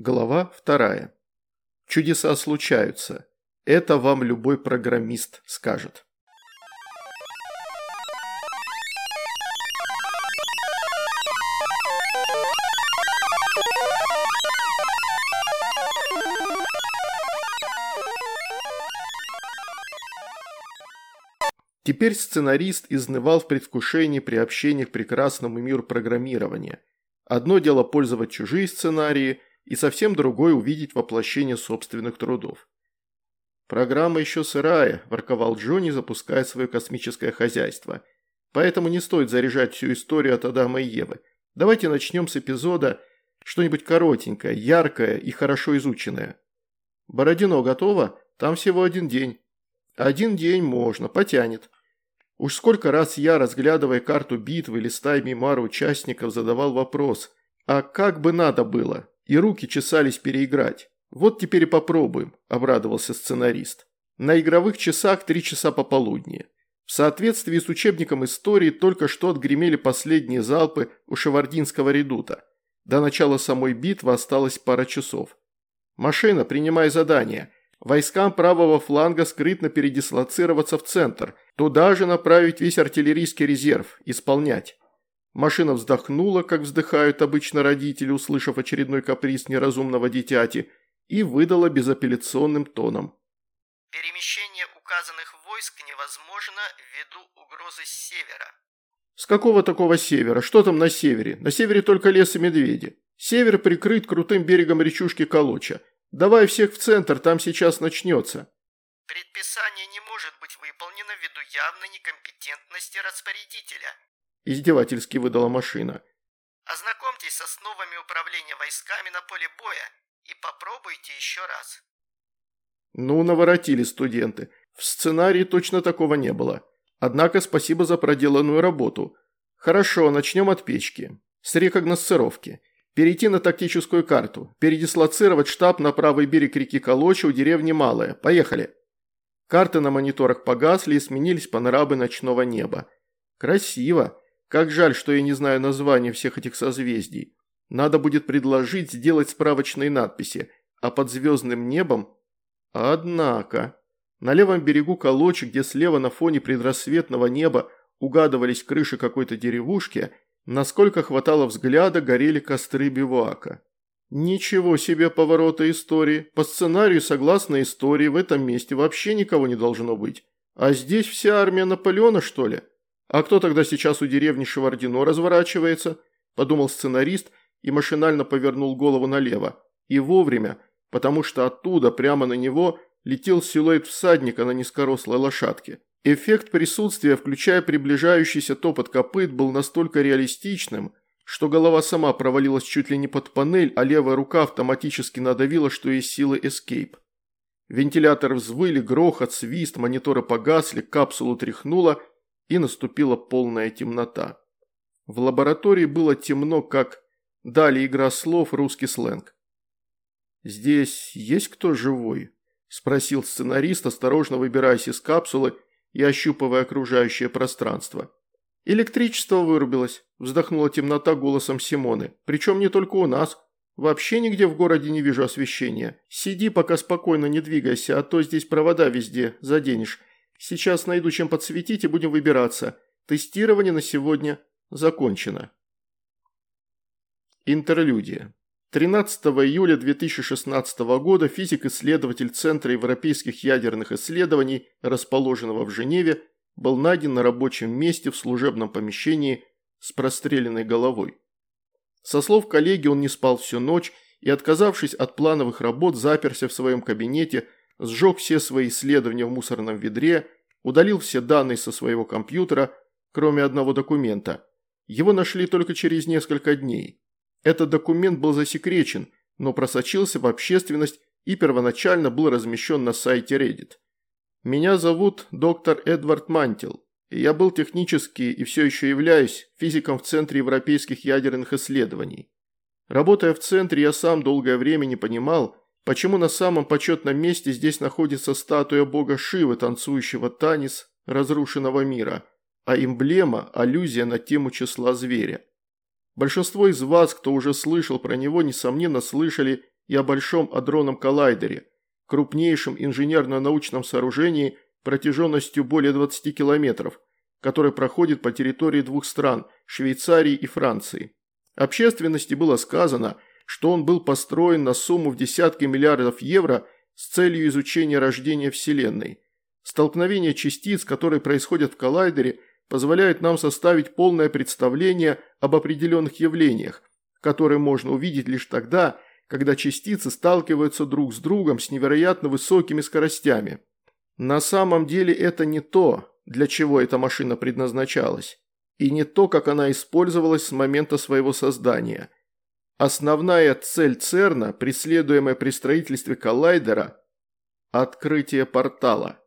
Глава вторая. Чудеса случаются. Это вам любой программист скажет. Теперь сценарист изнывал в предвкушении при общении к прекрасному миру программирования. Одно дело пользовать чужие сценарии, и совсем другое увидеть воплощение собственных трудов. «Программа еще сырая», – ворковал Джонни, запуская свое космическое хозяйство. «Поэтому не стоит заряжать всю историю от Адама и Евы. Давайте начнем с эпизода что-нибудь коротенькое, яркое и хорошо изученное». «Бородино готово? Там всего один день». «Один день можно, потянет». Уж сколько раз я, разглядывая карту битвы, листая мемуары участников, задавал вопрос, а как бы надо было? И руки чесались переиграть. Вот теперь и попробуем, обрадовался сценарист. На игровых часах три часа пополудни. В соответствии с учебником истории только что отгремели последние залпы у Шевардинского редута. До начала самой битвы осталось пара часов. «Машина, принимай задание. Войскам правого фланга скрытно передислоцироваться в центр – Туда же направить весь артиллерийский резерв, исполнять. Машина вздохнула, как вздыхают обычно родители, услышав очередной каприз неразумного дитяти, и выдала безапелляционным тоном. Перемещение указанных войск невозможно ввиду угрозы с севера. С какого такого севера? Что там на севере? На севере только лес и медведи. Север прикрыт крутым берегом речушки Колоча. Давай всех в центр, там сейчас начнется. Предписание не может быть выполнено ввиду явной некомпетентности распорядителя. Издевательски выдала машина. Ознакомьтесь с основами управления войсками на поле боя и попробуйте еще раз. Ну, наворотили студенты. В сценарии точно такого не было. Однако спасибо за проделанную работу. Хорошо, начнем от печки. С рекогносцировки. Перейти на тактическую карту. Передислоцировать штаб на правый берег реки Колоча у деревни Малая. Поехали. Карты на мониторах погасли и сменились панорамы ночного неба. Красиво. Как жаль, что я не знаю названия всех этих созвездий. Надо будет предложить сделать справочные надписи, а под звездным небом... Однако... На левом берегу Колочи, где слева на фоне предрассветного неба угадывались крыши какой-то деревушки, насколько хватало взгляда, горели костры бивака. Ничего себе поворота истории. По сценарию, согласно истории, в этом месте вообще никого не должно быть. А здесь вся армия Наполеона, что ли? А кто тогда сейчас у деревни Шевардино разворачивается? Подумал сценарист и машинально повернул голову налево. И вовремя, потому что оттуда, прямо на него, летел силуэт всадника на низкорослой лошадке. Эффект присутствия, включая приближающийся топот копыт, был настолько реалистичным – что голова сама провалилась чуть ли не под панель, а левая рука автоматически надавила, что есть силы Escape. Вентиляторы взвыли, грохот, свист, мониторы погасли, капсулу тряхнуло, и наступила полная темнота. В лаборатории было темно, как... Далее игра слов, русский сленг. «Здесь есть кто живой?» – спросил сценарист, осторожно выбираясь из капсулы и ощупывая окружающее пространство. «Электричество вырубилось», – вздохнула темнота голосом Симоны. «Причем не только у нас. Вообще нигде в городе не вижу освещения. Сиди пока спокойно, не двигайся, а то здесь провода везде заденешь. Сейчас найду чем подсветить и будем выбираться. Тестирование на сегодня закончено». Интерлюдия. 13 июля 2016 года физик-исследователь Центра европейских ядерных исследований, расположенного в Женеве, был найден на рабочем месте в служебном помещении с простреленной головой. Со слов коллеги он не спал всю ночь и, отказавшись от плановых работ, заперся в своем кабинете, сжег все свои исследования в мусорном ведре, удалил все данные со своего компьютера, кроме одного документа. Его нашли только через несколько дней. Этот документ был засекречен, но просочился в общественность и первоначально был размещен на сайте Reddit. Меня зовут доктор Эдвард Мантил. Я был технически и все еще являюсь физиком в Центре европейских ядерных исследований. Работая в Центре, я сам долгое время не понимал, почему на самом почетном месте здесь находится статуя бога Шивы, танцующего танец разрушенного мира, а эмблема – аллюзия на тему числа зверя. Большинство из вас, кто уже слышал про него, несомненно слышали и о Большом адронном коллайдере, крупнейшем инженерно-научном сооружении протяженностью более 20 километров, который проходит по территории двух стран – Швейцарии и Франции. Общественности было сказано, что он был построен на сумму в десятки миллиардов евро с целью изучения рождения Вселенной. Столкновение частиц, которые происходят в коллайдере, позволяет нам составить полное представление об определенных явлениях, которые можно увидеть лишь тогда, когда частицы сталкиваются друг с другом с невероятно высокими скоростями. На самом деле это не то, для чего эта машина предназначалась, и не то, как она использовалась с момента своего создания. Основная цель ЦЕРНа, преследуемая при строительстве коллайдера – открытие портала.